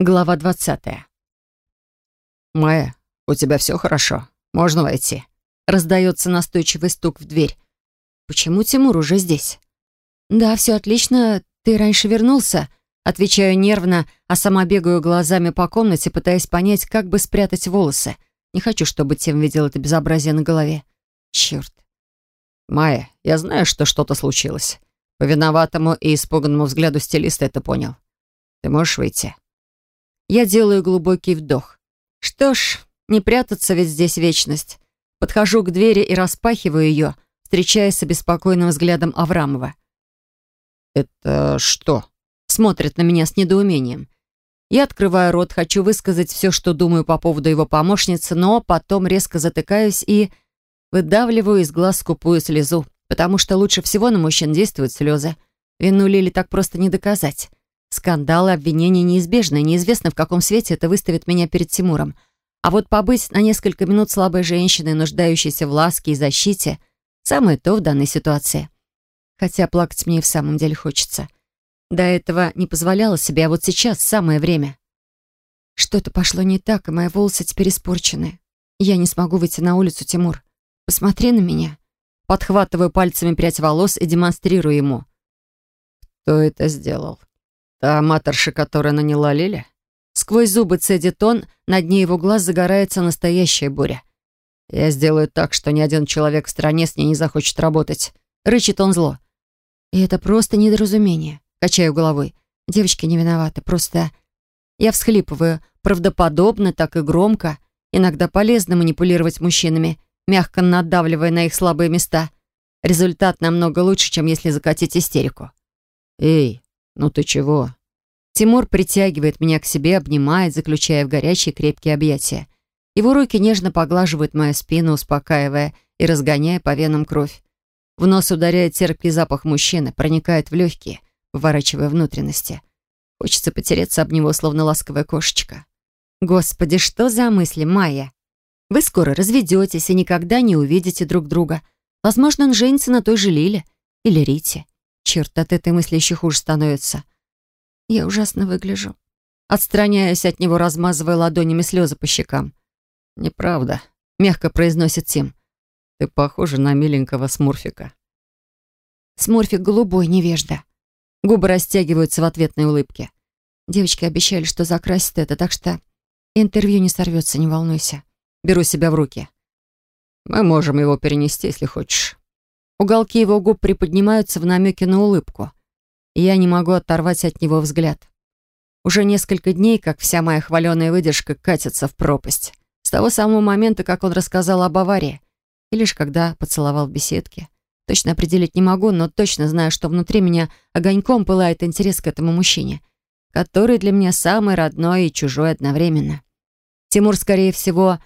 Глава двадцатая. «Майя, у тебя все хорошо? Можно войти?» Раздается настойчивый стук в дверь. «Почему Тимур уже здесь?» «Да, все отлично. Ты раньше вернулся?» Отвечаю нервно, а сама бегаю глазами по комнате, пытаясь понять, как бы спрятать волосы. Не хочу, чтобы Тим видел это безобразие на голове. Черт. «Майя, я знаю, что что-то случилось. По виноватому и испуганному взгляду стилиста это понял. Ты можешь выйти?» Я делаю глубокий вдох. Что ж, не прятаться ведь здесь вечность. Подхожу к двери и распахиваю ее, встречаясь с обеспокоенным взглядом Аврамова. «Это что?» Смотрит на меня с недоумением. Я открываю рот, хочу высказать все, что думаю по поводу его помощницы, но потом резко затыкаюсь и выдавливаю из глаз скупую слезу, потому что лучше всего на мужчин действуют слезы. Вину Лили так просто не доказать. Скандалы, обвинения неизбежны, неизвестно, в каком свете это выставит меня перед Тимуром. А вот побыть на несколько минут слабой женщиной, нуждающейся в ласке и защите, самое то в данной ситуации. Хотя плакать мне и в самом деле хочется. До этого не позволяла себе, а вот сейчас самое время. Что-то пошло не так, и мои волосы теперь испорчены. Я не смогу выйти на улицу, Тимур. Посмотри на меня. Подхватываю пальцами прядь волос и демонстрирую ему. Кто это сделал? Та аматорша, которая наняла Лили? Сквозь зубы цедит он, на дне его глаз загорается настоящая буря. Я сделаю так, что ни один человек в стране с ней не захочет работать. Рычит он зло. И это просто недоразумение. Качаю головой. Девочки не виноваты, просто... Я всхлипываю, правдоподобно, так и громко. Иногда полезно манипулировать мужчинами, мягко надавливая на их слабые места. Результат намного лучше, чем если закатить истерику. «Эй, «Ну ты чего?» Тимур притягивает меня к себе, обнимает, заключая в горячие крепкие объятия. Его руки нежно поглаживают мою спину, успокаивая и разгоняя по венам кровь. В нос ударяет терпкий запах мужчины, проникает в легкие, выворачивая внутренности. Хочется потереться об него, словно ласковая кошечка. «Господи, что за мысли, Майя? Вы скоро разведетесь и никогда не увидите друг друга. Возможно, он женится на той же Лиле или Рите. Черт, от этой мысли еще хуже становится. Я ужасно выгляжу. Отстраняясь от него, размазывая ладонями слезы по щекам. «Неправда», — мягко произносит Тим. «Ты похожа на миленького Смурфика». Смурфик голубой, невежда. Губы растягиваются в ответной улыбке. Девочки обещали, что закрасят это, так что интервью не сорвется, не волнуйся. Беру себя в руки. Мы можем его перенести, если хочешь. Уголки его губ приподнимаются в намеке на улыбку. я не могу оторвать от него взгляд. Уже несколько дней, как вся моя хваленая выдержка катится в пропасть. С того самого момента, как он рассказал об аварии. И лишь когда поцеловал в беседке. Точно определить не могу, но точно знаю, что внутри меня огоньком пылает интерес к этому мужчине, который для меня самый родной и чужой одновременно. Тимур, скорее всего,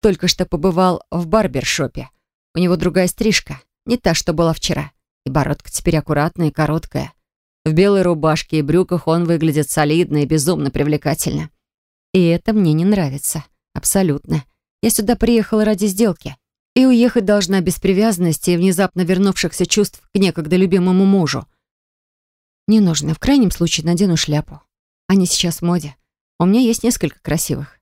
только что побывал в барбершопе. У него другая стрижка. Не та, что была вчера. И бородка теперь аккуратная и короткая. В белой рубашке и брюках он выглядит солидно и безумно привлекательно. И это мне не нравится. Абсолютно. Я сюда приехала ради сделки. И уехать должна без привязанности и внезапно вернувшихся чувств к некогда любимому мужу. Не нужно. В крайнем случае надену шляпу. Они сейчас в моде. У меня есть несколько красивых.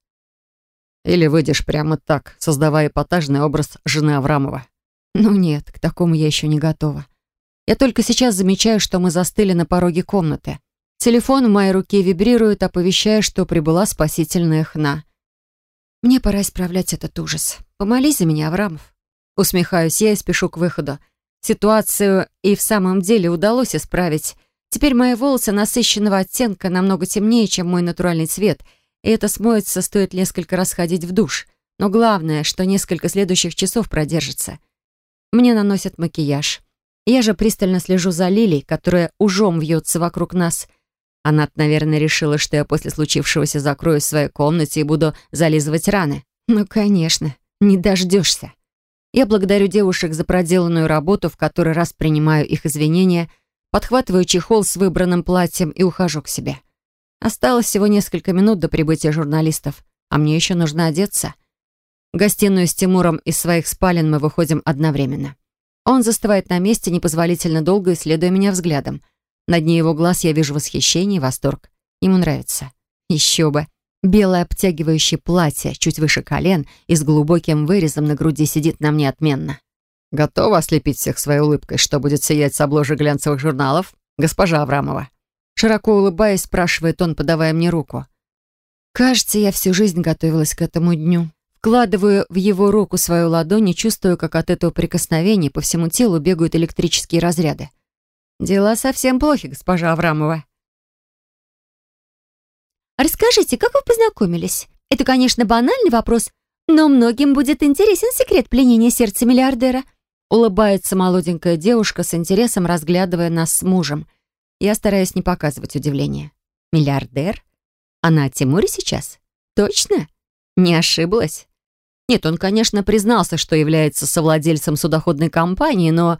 Или выйдешь прямо так, создавая эпатажный образ жены Аврамова. Ну нет, к такому я еще не готова. Я только сейчас замечаю, что мы застыли на пороге комнаты. Телефон в моей руке вибрирует, оповещая, что прибыла спасительная хна. Мне пора исправлять этот ужас. Помолись за меня, Аврамов. Усмехаюсь я и спешу к выходу. Ситуацию и в самом деле удалось исправить. Теперь мои волосы насыщенного оттенка намного темнее, чем мой натуральный цвет, и это смоется, стоит несколько раз ходить в душ. Но главное, что несколько следующих часов продержится — мне наносят макияж. Я же пристально слежу за Лилей, которая ужом вьется вокруг нас. Она, наверное, решила, что я после случившегося закроюсь в своей комнате и буду зализывать раны. Ну, конечно, не дождешься. Я благодарю девушек за проделанную работу, в который раз принимаю их извинения, подхватываю чехол с выбранным платьем и ухожу к себе. Осталось всего несколько минут до прибытия журналистов, а мне еще нужно одеться. Гостиную с Тимуром из своих спален мы выходим одновременно. Он застывает на месте непозволительно долго, исследуя меня взглядом. На дне его глаз я вижу восхищение и восторг. Ему нравится. Еще бы. Белое обтягивающее платье, чуть выше колен и с глубоким вырезом на груди сидит на мне отменно. Готова ослепить всех своей улыбкой, что будет сиять с обложек глянцевых журналов? Госпожа Аврамова. Широко улыбаясь, спрашивает он, подавая мне руку. Кажется, я всю жизнь готовилась к этому дню. Вкладываю в его руку свою ладонь и чувствую, как от этого прикосновения по всему телу бегают электрические разряды. Дела совсем плохи, госпожа Аврамова. Расскажите, как вы познакомились? Это, конечно, банальный вопрос, но многим будет интересен секрет пленения сердца миллиардера. Улыбается молоденькая девушка с интересом, разглядывая нас с мужем. Я стараюсь не показывать удивление. Миллиардер? Она о Тимуре сейчас? Точно? Не ошиблась? Нет, он, конечно, признался, что является совладельцем судоходной компании, но...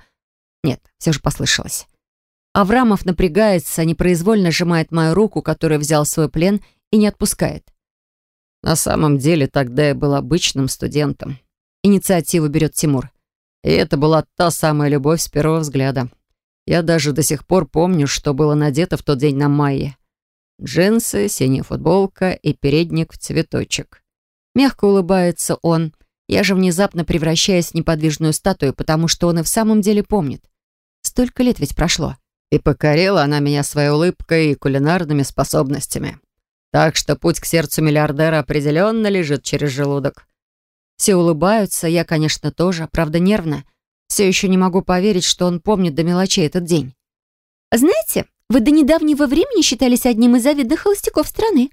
Нет, все же послышалось. Аврамов напрягается, непроизвольно сжимает мою руку, которую взял в свой плен, и не отпускает. На самом деле, тогда я был обычным студентом. Инициативу берет Тимур. И это была та самая любовь с первого взгляда. Я даже до сих пор помню, что было надето в тот день на Майе. Джинсы, синяя футболка и передник в цветочек. Мягко улыбается он. Я же внезапно превращаюсь в неподвижную статую, потому что он и в самом деле помнит. Столько лет ведь прошло. И покорила она меня своей улыбкой и кулинарными способностями. Так что путь к сердцу миллиардера определенно лежит через желудок. Все улыбаются, я, конечно, тоже, правда, нервно. Все еще не могу поверить, что он помнит до мелочей этот день. «Знаете, вы до недавнего времени считались одним из завидных холостяков страны.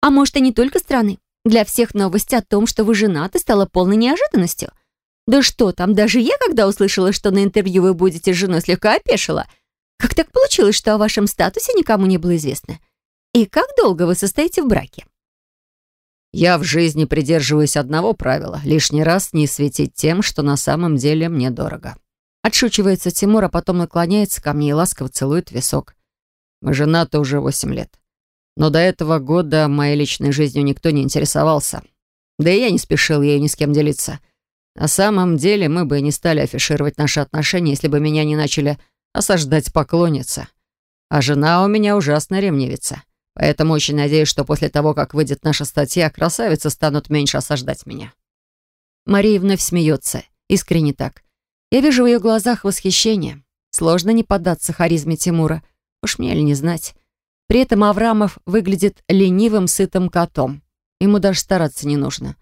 А может, и не только страны. Для всех новость о том, что вы женаты, стала полной неожиданностью. Да что там, даже я, когда услышала, что на интервью вы будете с женой, слегка опешила. Как так получилось, что о вашем статусе никому не было известно? И как долго вы состоите в браке? Я в жизни придерживаюсь одного правила — лишний раз не светить тем, что на самом деле мне дорого. Отшучивается Тимур, а потом наклоняется ко мне и ласково целует висок. Мы женаты уже восемь лет. Но до этого года моей личной жизнью никто не интересовался. Да и я не спешил ею ни с кем делиться. На самом деле мы бы не стали афишировать наши отношения, если бы меня не начали осаждать поклонницы. А жена у меня ужасно ревнивица. Поэтому очень надеюсь, что после того, как выйдет наша статья, красавицы станут меньше осаждать меня. Мария вновь смеется. Искренне так. Я вижу в ее глазах восхищение. Сложно не поддаться харизме Тимура. Уж мне ли не знать. При этом Аврамов выглядит ленивым, сытым котом. Ему даже стараться не нужно.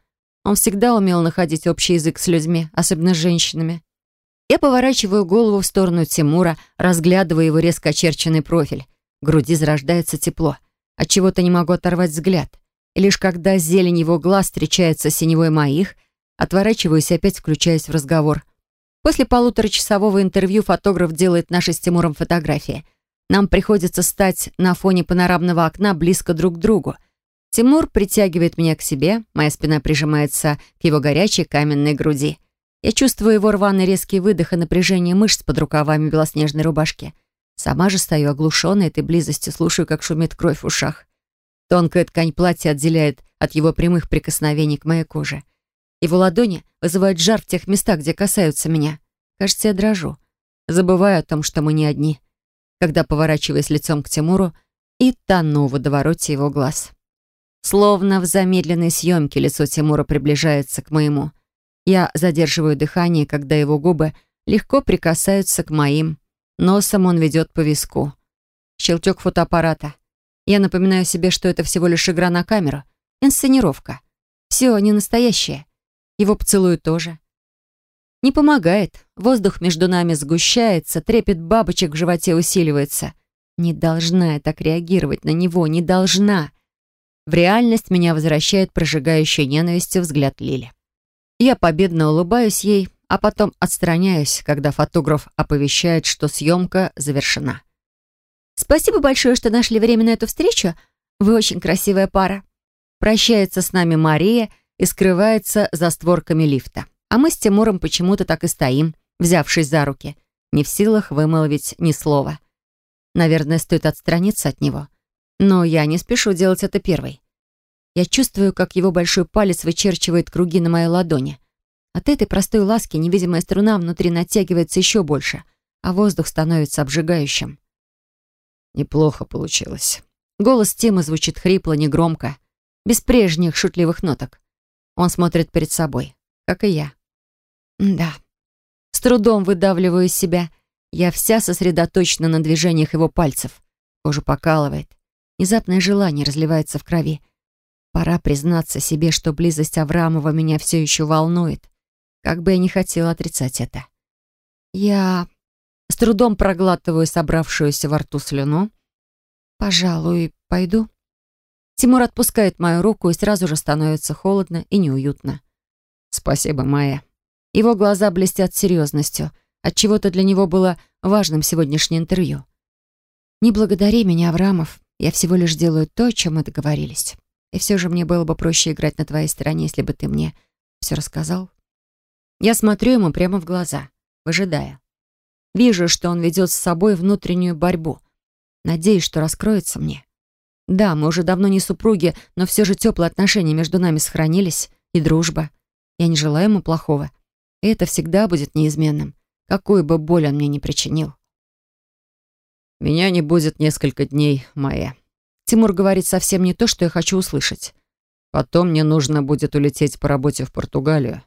Он всегда умел находить общий язык с людьми, особенно с женщинами. Я поворачиваю голову в сторону Тимура, разглядывая его резко очерченный профиль. В груди зарождается тепло. От чего то не могу оторвать взгляд. И лишь когда зелень его глаз встречается с синевой моих, отворачиваюсь и опять включаюсь в разговор. После полуторачасового интервью фотограф делает наши с Тимуром фотографии — нам приходится стать на фоне панорамного окна близко друг к другу. Тимур притягивает меня к себе, моя спина прижимается к его горячей каменной груди. Я чувствую его рваный резкий выдох и напряжение мышц под рукавами белоснежной рубашки. Сама же стою оглушенной этой близостью, слушаю, как шумит кровь в ушах. Тонкая ткань платья отделяет от его прямых прикосновений к моей коже. Его ладони вызывают жар в тех местах, где касаются меня. Кажется, я дрожу. Забываю о том, что мы не одни когда поворачиваясь лицом к Тимуру и тону в водовороте его глаз. Словно в замедленной съемке лицо Тимура приближается к моему. Я задерживаю дыхание, когда его губы легко прикасаются к моим. Носом он ведет по виску. Щелчок фотоаппарата. Я напоминаю себе, что это всего лишь игра на камеру. Инсценировка. Все не настоящее. Его поцелуй тоже. Не помогает. Воздух между нами сгущается, трепет бабочек в животе усиливается. Не должна я так реагировать на него, не должна. В реальность меня возвращает прожигающая ненавистью взгляд Лили. Я победно улыбаюсь ей, а потом отстраняюсь, когда фотограф оповещает, что съемка завершена. «Спасибо большое, что нашли время на эту встречу. Вы очень красивая пара». Прощается с нами Мария и скрывается за створками лифта. А мы с Тимуром почему-то так и стоим, взявшись за руки, не в силах вымолвить ни слова. Наверное, стоит отстраниться от него. Но я не спешу делать это первой. Я чувствую, как его большой палец вычерчивает круги на моей ладони. От этой простой ласки невидимая струна внутри натягивается еще больше, а воздух становится обжигающим. Неплохо получилось. Голос Тимы звучит хрипло, негромко, без прежних шутливых ноток. Он смотрит перед собой, как и я. Да. С трудом выдавливаю из себя. Я вся сосредоточена на движениях его пальцев. Кожу покалывает. Внезапное желание разливается в крови. Пора признаться себе, что близость Аврамова меня все еще волнует. Как бы я ни хотела отрицать это. Я с трудом проглатываю собравшуюся во рту слюну. Пожалуй, пойду. Тимур отпускает мою руку, и сразу же становится холодно и неуютно. Спасибо, Майя. Его глаза блестят серьезностью. Отчего-то для него было важным сегодняшнее интервью. Не благодари меня, Аврамов. Я всего лишь делаю то, о чем мы договорились. И все же мне было бы проще играть на твоей стороне, если бы ты мне все рассказал. Я смотрю ему прямо в глаза, выжидая. Вижу, что он ведет с собой внутреннюю борьбу. Надеюсь, что раскроется мне. Да, мы уже давно не супруги, но все же теплые отношения между нами сохранились, и дружба. Я не желаю ему плохого. И это всегда будет неизменным, какую бы боль он мне не причинил. «Меня не будет несколько дней, Майя», Тимур говорит совсем не то, что я хочу услышать. Потом мне нужно будет улететь по работе в Португалию.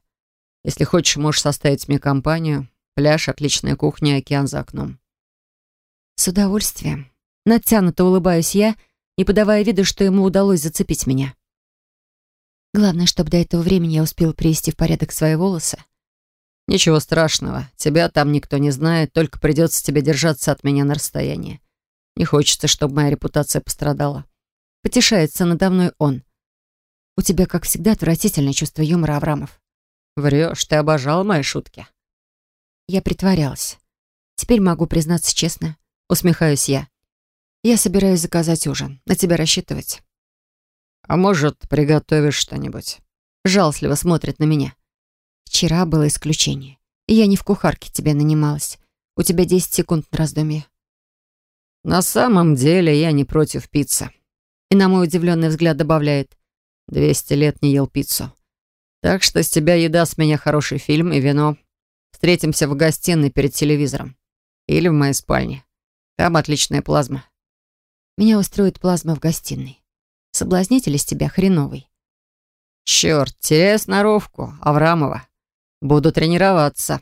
Если хочешь, можешь составить мне компанию. Пляж, отличная кухня, океан за окном. С удовольствием. Натянуто улыбаюсь я, не подавая вида, что ему удалось зацепить меня. Главное, чтобы до этого времени я успел привести в порядок свои волосы. Ничего страшного. Тебя там никто не знает, только придется тебе держаться от меня на расстоянии. Не хочется, чтобы моя репутация пострадала. Потешается надо мной он. У тебя, как всегда, отвратительное чувство юмора, Аврамов. Врешь, ты обожал мои шутки. Я притворялась. Теперь могу признаться честно. Усмехаюсь я. Я собираюсь заказать ужин. На тебя рассчитывать. А может, приготовишь что-нибудь? Жалостливо смотрит на меня. Вчера было исключение. И я не в кухарке тебе нанималась. У тебя 10 секунд на раздумье. На самом деле я не против пиццы. И на мой удивленный взгляд добавляет. Двести лет не ел пиццу. Так что с тебя еда, с меня хороший фильм и вино. Встретимся в гостиной перед телевизором. Или в моей спальне. Там отличная плазма. Меня устроит плазма в гостиной. Соблазнитель из тебя хреновый. Черт, теряю сноровку, Аврамова. Буду тренироваться.